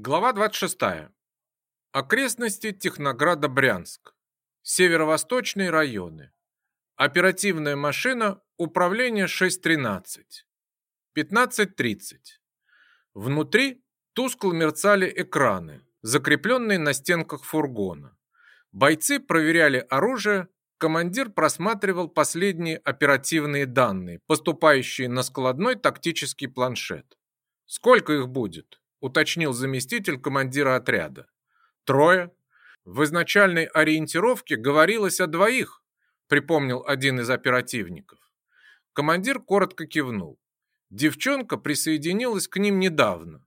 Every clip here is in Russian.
Глава 26. Окрестности Технограда Брянск. Северо-восточные районы. Оперативная машина управления 613. 15.30. Внутри тускло мерцали экраны, закрепленные на стенках фургона. Бойцы проверяли оружие, командир просматривал последние оперативные данные, поступающие на складной тактический планшет. Сколько их будет? уточнил заместитель командира отряда. Трое. В изначальной ориентировке говорилось о двоих, припомнил один из оперативников. Командир коротко кивнул. Девчонка присоединилась к ним недавно.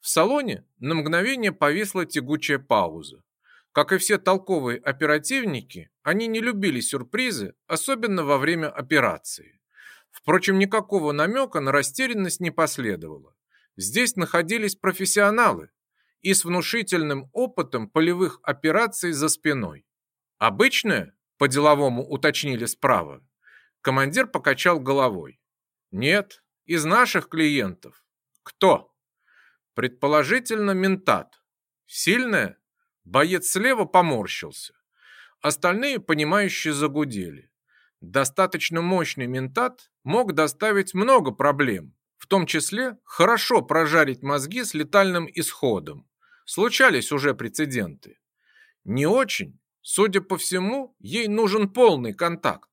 В салоне на мгновение повисла тягучая пауза. Как и все толковые оперативники, они не любили сюрпризы, особенно во время операции. Впрочем, никакого намека на растерянность не последовало. Здесь находились профессионалы и с внушительным опытом полевых операций за спиной. Обычное, по-деловому уточнили справа. Командир покачал головой. Нет, из наших клиентов. Кто? Предположительно, ментат. Сильное. Боец слева поморщился. Остальные, понимающие, загудели. Достаточно мощный ментат мог доставить много проблем, в том числе хорошо прожарить мозги с летальным исходом. Случались уже прецеденты. Не очень, судя по всему, ей нужен полный контакт.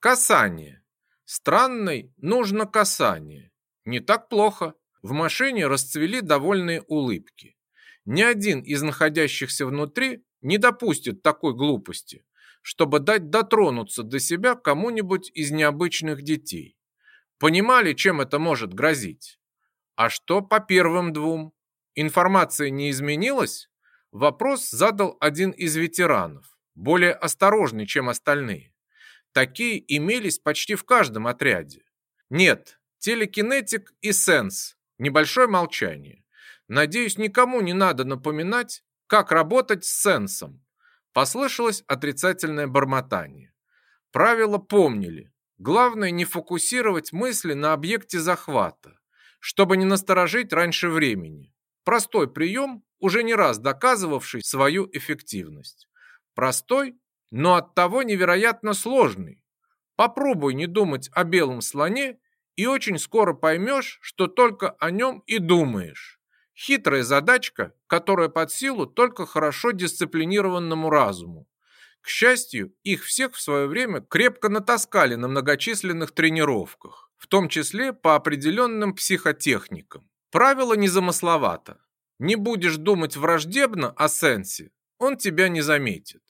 Касание. Странной нужно касание. Не так плохо. В машине расцвели довольные улыбки. Ни один из находящихся внутри не допустит такой глупости, чтобы дать дотронуться до себя кому-нибудь из необычных детей понимали, чем это может грозить. А что по первым двум? Информация не изменилась? Вопрос задал один из ветеранов, более осторожный, чем остальные. Такие имелись почти в каждом отряде. Нет, телекинетик и сенс. Небольшое молчание. Надеюсь, никому не надо напоминать, как работать с сенсом. Послышалось отрицательное бормотание. Правила помнили, Главное не фокусировать мысли на объекте захвата, чтобы не насторожить раньше времени. Простой прием, уже не раз доказывавший свою эффективность. Простой, но оттого невероятно сложный. Попробуй не думать о белом слоне, и очень скоро поймешь, что только о нем и думаешь. Хитрая задачка, которая под силу только хорошо дисциплинированному разуму. К счастью, их всех в свое время крепко натаскали на многочисленных тренировках, в том числе по определенным психотехникам. Правило незамысловато. Не будешь думать враждебно о сенсе, он тебя не заметит.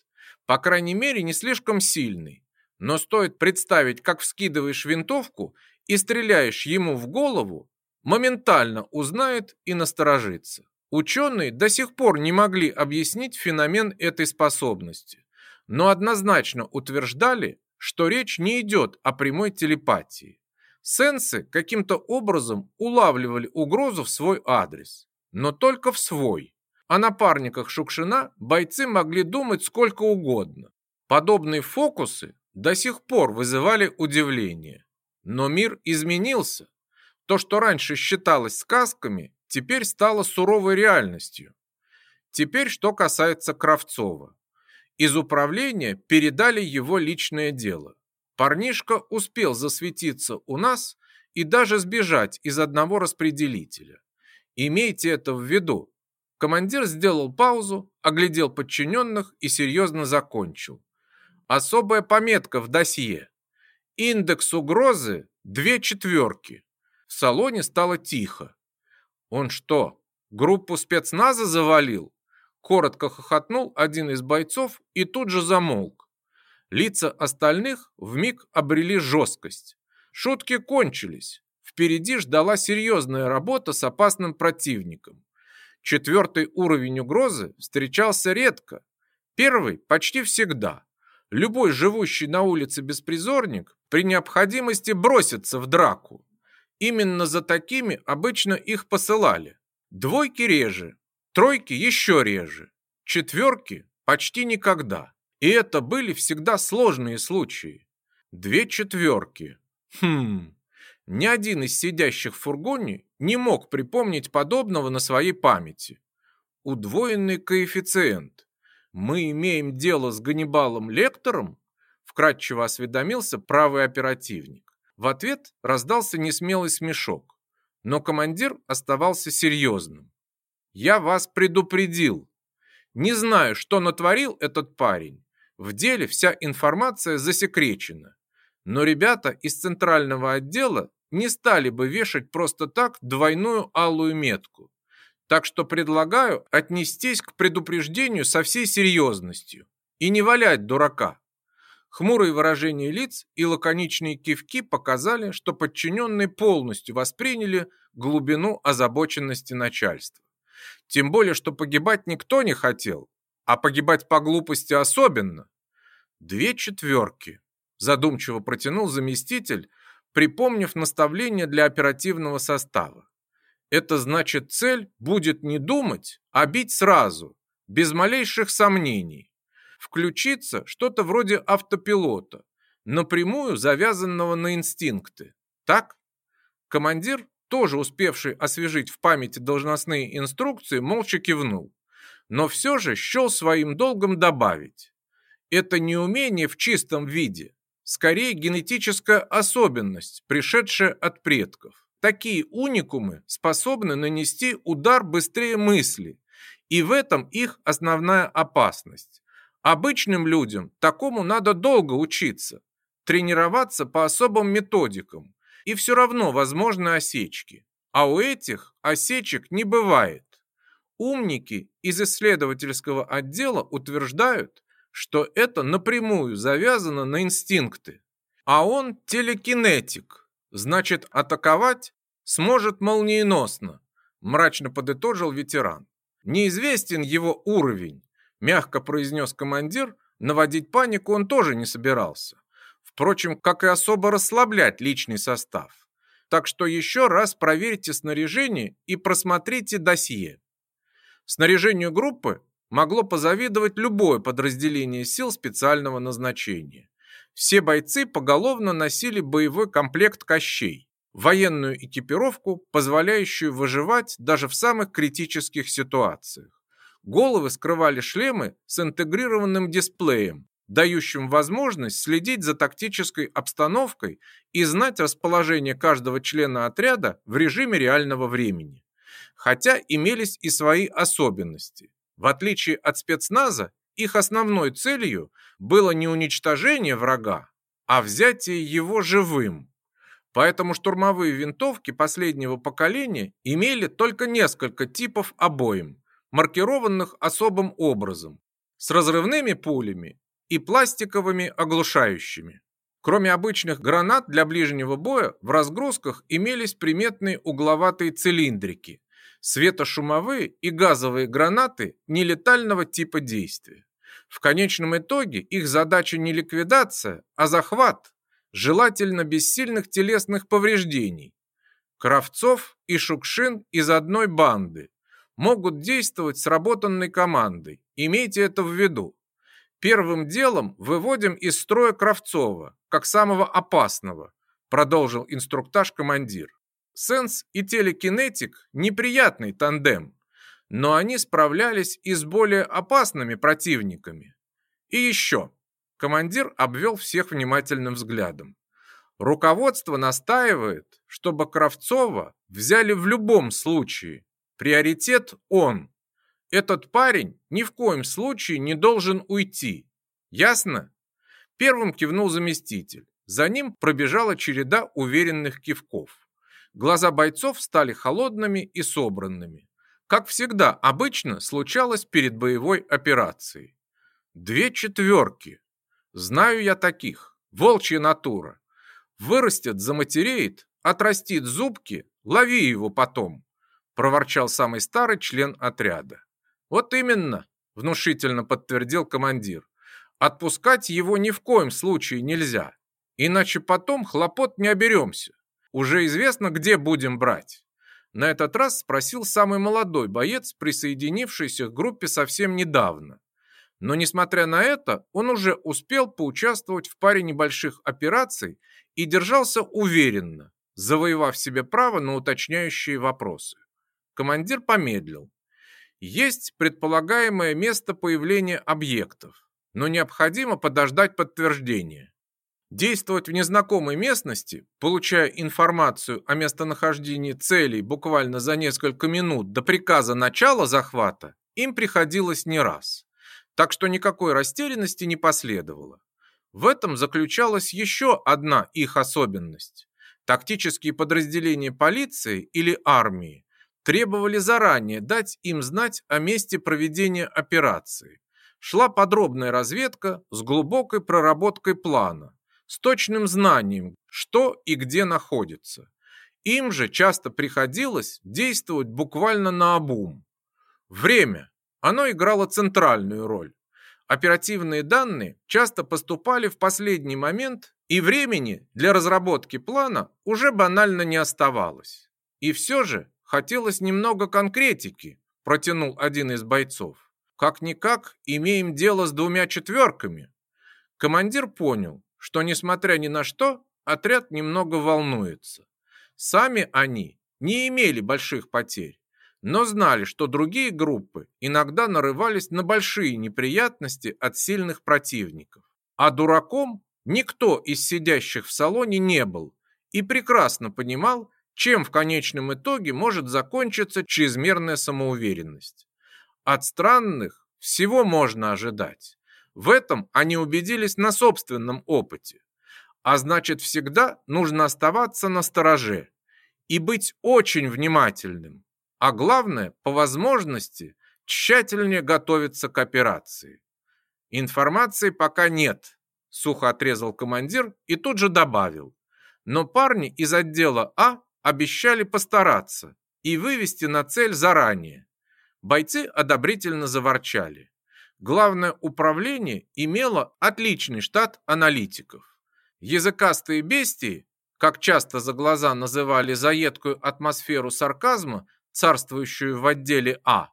По крайней мере, не слишком сильный. Но стоит представить, как вскидываешь винтовку и стреляешь ему в голову, моментально узнает и насторожится. Ученые до сих пор не могли объяснить феномен этой способности но однозначно утверждали, что речь не идет о прямой телепатии. Сенсы каким-то образом улавливали угрозу в свой адрес, но только в свой. А о напарниках Шукшина бойцы могли думать сколько угодно. Подобные фокусы до сих пор вызывали удивление. Но мир изменился. То, что раньше считалось сказками, теперь стало суровой реальностью. Теперь, что касается Кравцова. Из управления передали его личное дело. Парнишка успел засветиться у нас и даже сбежать из одного распределителя. Имейте это в виду. Командир сделал паузу, оглядел подчиненных и серьезно закончил. Особая пометка в досье. Индекс угрозы – две четверки. В салоне стало тихо. Он что, группу спецназа завалил? коротко хохотнул один из бойцов и тут же замолк. Лица остальных вмиг обрели жесткость. Шутки кончились. Впереди ждала серьезная работа с опасным противником. Четвертый уровень угрозы встречался редко. Первый почти всегда. Любой живущий на улице беспризорник при необходимости бросится в драку. Именно за такими обычно их посылали. Двойки реже, тройки еще реже, четверки почти никогда. И это были всегда сложные случаи. Две четверки. Хм. Ни один из сидящих в фургоне не мог припомнить подобного на своей памяти. Удвоенный коэффициент. Мы имеем дело с Ганнибалом Лектором? Вкратчиво осведомился правый оперативник. В ответ раздался несмелый смешок, но командир оставался серьезным. Я вас предупредил. Не знаю, что натворил этот парень. В деле вся информация засекречена. Но ребята из центрального отдела не стали бы вешать просто так двойную алую метку. Так что предлагаю отнестись к предупреждению со всей серьезностью и не валять дурака. Хмурые выражения лиц и лаконичные кивки показали, что подчиненные полностью восприняли глубину озабоченности начальства. Тем более, что погибать никто не хотел, а погибать по глупости особенно. Две четверки, задумчиво протянул заместитель, припомнив наставление для оперативного состава. Это значит, цель будет не думать, а бить сразу, без малейших сомнений. включиться что-то вроде автопилота, напрямую завязанного на инстинкты. Так? Командир тоже успевший освежить в памяти должностные инструкции, молча кивнул. Но все же счел своим долгом добавить. Это неумение в чистом виде, скорее генетическая особенность, пришедшая от предков. Такие уникумы способны нанести удар быстрее мысли, и в этом их основная опасность. Обычным людям такому надо долго учиться, тренироваться по особым методикам, и все равно возможны осечки. А у этих осечек не бывает. Умники из исследовательского отдела утверждают, что это напрямую завязано на инстинкты. А он телекинетик, значит атаковать сможет молниеносно, мрачно подытожил ветеран. Неизвестен его уровень, мягко произнес командир, наводить панику он тоже не собирался. Впрочем, как и особо расслаблять личный состав. Так что еще раз проверьте снаряжение и просмотрите досье. Снаряжению группы могло позавидовать любое подразделение сил специального назначения. Все бойцы поголовно носили боевой комплект «Кощей» – военную экипировку, позволяющую выживать даже в самых критических ситуациях. Головы скрывали шлемы с интегрированным дисплеем, дающим возможность следить за тактической обстановкой и знать расположение каждого члена отряда в режиме реального времени. Хотя имелись и свои особенности. В отличие от спецназа, их основной целью было не уничтожение врага, а взятие его живым. Поэтому штурмовые винтовки последнего поколения имели только несколько типов обоим, маркированных особым образом, с разрывными пулями и пластиковыми оглушающими. Кроме обычных гранат для ближнего боя, в разгрузках имелись приметные угловатые цилиндрики, светошумовые и газовые гранаты нелетального типа действия. В конечном итоге их задача не ликвидация, а захват, желательно без сильных телесных повреждений. Кравцов и Шукшин из одной банды могут действовать сработанной командой, имейте это в виду. Первым делом выводим из строя Кравцова, как самого опасного, продолжил инструктаж командир. Сенс и телекинетик – неприятный тандем, но они справлялись и с более опасными противниками. И еще. Командир обвел всех внимательным взглядом. Руководство настаивает, чтобы Кравцова взяли в любом случае. Приоритет он – этот парень ни в коем случае не должен уйти. Ясно? Первым кивнул заместитель. За ним пробежала череда уверенных кивков. Глаза бойцов стали холодными и собранными. Как всегда, обычно случалось перед боевой операцией. Две четверки. Знаю я таких. Волчья натура. Вырастет, заматереет, отрастит зубки, лови его потом, проворчал самый старый член отряда. «Вот именно», — внушительно подтвердил командир. «Отпускать его ни в коем случае нельзя, иначе потом хлопот не оберемся. Уже известно, где будем брать». На этот раз спросил самый молодой боец, присоединившийся к группе совсем недавно. Но, несмотря на это, он уже успел поучаствовать в паре небольших операций и держался уверенно, завоевав себе право на уточняющие вопросы. Командир помедлил, есть предполагаемое место появления объектов, но необходимо подождать подтверждения. Действовать в незнакомой местности, получая информацию о местонахождении целей буквально за несколько минут до приказа начала захвата, им приходилось не раз. Так что никакой растерянности не последовало. В этом заключалась еще одна их особенность. Тактические подразделения полиции или армии требовали заранее дать им знать о месте проведения операции. Шла подробная разведка с глубокой проработкой плана, с точным знанием, что и где находится. Им же часто приходилось действовать буквально на обум. Время. Оно играло центральную роль. Оперативные данные часто поступали в последний момент, и времени для разработки плана уже банально не оставалось. И все же Хотелось немного конкретики, протянул один из бойцов. Как-никак имеем дело с двумя четверками. Командир понял, что, несмотря ни на что, отряд немного волнуется. Сами они не имели больших потерь, но знали, что другие группы иногда нарывались на большие неприятности от сильных противников. А дураком никто из сидящих в салоне не был и прекрасно понимал, чем в конечном итоге может закончиться чрезмерная самоуверенность. От странных всего можно ожидать. В этом они убедились на собственном опыте. А значит, всегда нужно оставаться на стороже и быть очень внимательным. А главное, по возможности, тщательнее готовиться к операции. Информации пока нет, сухо отрезал командир и тут же добавил. Но парни из отдела А обещали постараться и вывести на цель заранее. Бойцы одобрительно заворчали. Главное управление имело отличный штат аналитиков. Языкастые бестии, как часто за глаза называли заедкую атмосферу сарказма, царствующую в отделе А,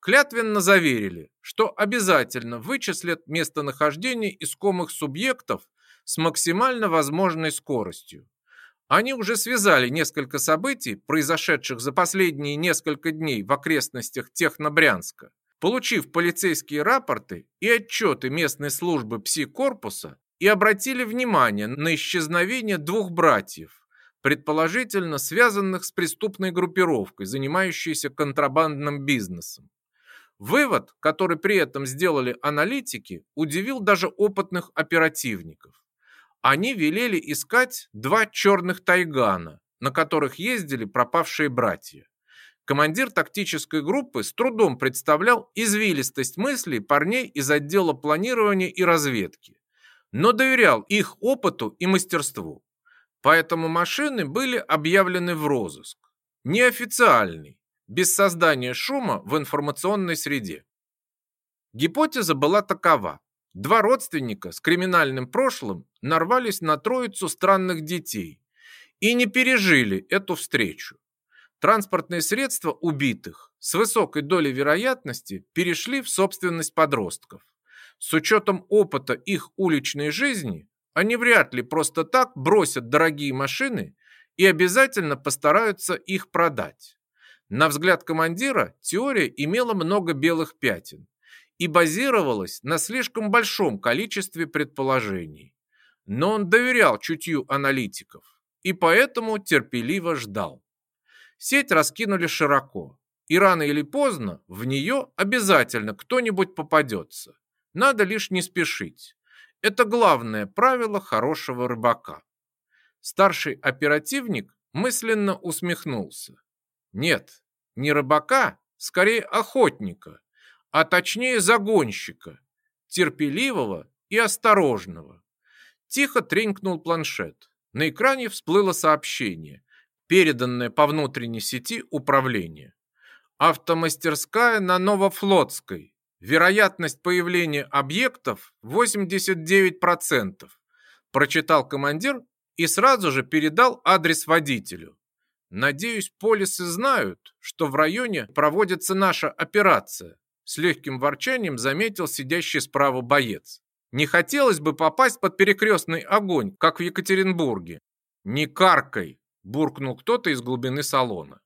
клятвенно заверили, что обязательно вычислят местонахождение искомых субъектов с максимально возможной скоростью. Они уже связали несколько событий, произошедших за последние несколько дней в окрестностях Технобрянска. Получив полицейские рапорты и отчеты местной службы пси-корпуса, и обратили внимание на исчезновение двух братьев, предположительно связанных с преступной группировкой, занимающейся контрабандным бизнесом. Вывод, который при этом сделали аналитики, удивил даже опытных оперативников. Они велели искать два черных тайгана, на которых ездили пропавшие братья. Командир тактической группы с трудом представлял извилистость мыслей парней из отдела планирования и разведки, но доверял их опыту и мастерству. Поэтому машины были объявлены в розыск. Неофициальный, без создания шума в информационной среде. Гипотеза была такова. Два родственника с криминальным прошлым нарвались на троицу странных детей и не пережили эту встречу. Транспортные средства убитых с высокой долей вероятности перешли в собственность подростков. С учетом опыта их уличной жизни, они вряд ли просто так бросят дорогие машины и обязательно постараются их продать. На взгляд командира теория имела много белых пятен и базировалась на слишком большом количестве предположений но он доверял чутью аналитиков и поэтому терпеливо ждал. Сеть раскинули широко, и рано или поздно в нее обязательно кто-нибудь попадется. Надо лишь не спешить. Это главное правило хорошего рыбака. Старший оперативник мысленно усмехнулся. Нет, не рыбака, скорее охотника, а точнее загонщика, терпеливого и осторожного. Тихо тренькнул планшет. На экране всплыло сообщение, переданное по внутренней сети управления. Автомастерская на Новофлотской. Вероятность появления объектов 89%. Прочитал командир и сразу же передал адрес водителю. Надеюсь, полисы знают, что в районе проводится наша операция. С легким ворчанием заметил сидящий справа боец. Не хотелось бы попасть под перекрестный огонь, как в Екатеринбурге. Не каркай, буркнул кто-то из глубины салона.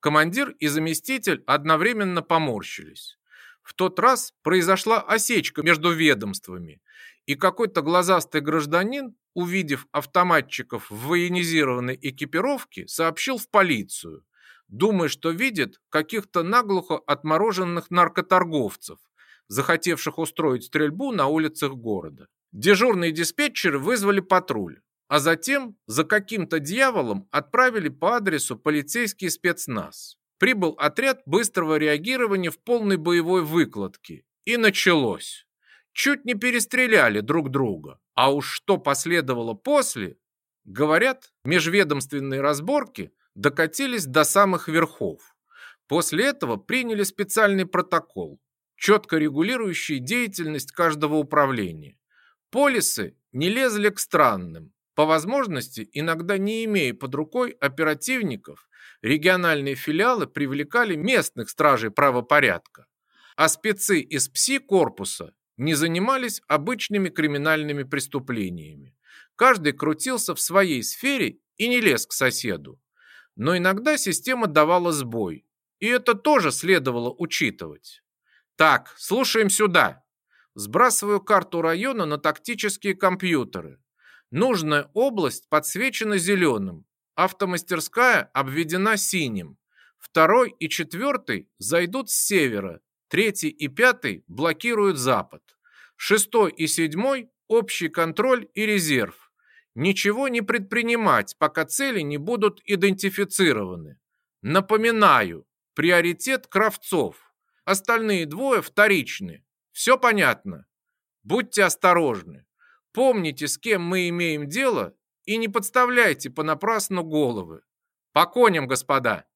Командир и заместитель одновременно поморщились. В тот раз произошла осечка между ведомствами, и какой-то глазастый гражданин, увидев автоматчиков в военизированной экипировке, сообщил в полицию, думая, что видит каких-то наглухо отмороженных наркоторговцев, захотевших устроить стрельбу на улицах города. Дежурные диспетчеры вызвали патруль, а затем за каким-то дьяволом отправили по адресу полицейский спецназ. Прибыл отряд быстрого реагирования в полной боевой выкладке. И началось. Чуть не перестреляли друг друга. А уж что последовало после, говорят, межведомственные разборки докатились до самых верхов. После этого приняли специальный протокол, четко регулирующие деятельность каждого управления. Полисы не лезли к странным, по возможности, иногда не имея под рукой оперативников, региональные филиалы привлекали местных стражей правопорядка, а спецы из ПСИ-корпуса не занимались обычными криминальными преступлениями. Каждый крутился в своей сфере и не лез к соседу. Но иногда система давала сбой, и это тоже следовало учитывать. Так, слушаем сюда. Сбрасываю карту района на тактические компьютеры. Нужная область подсвечена зеленым. Автомастерская обведена синим. Второй и четвертый зайдут с севера. Третий и пятый блокируют запад. Шестой и седьмой – общий контроль и резерв. Ничего не предпринимать, пока цели не будут идентифицированы. Напоминаю, приоритет Кравцов. Остальные двое вторичны. Все понятно? Будьте осторожны. Помните, с кем мы имеем дело, и не подставляйте понапрасну головы. По коням, господа!»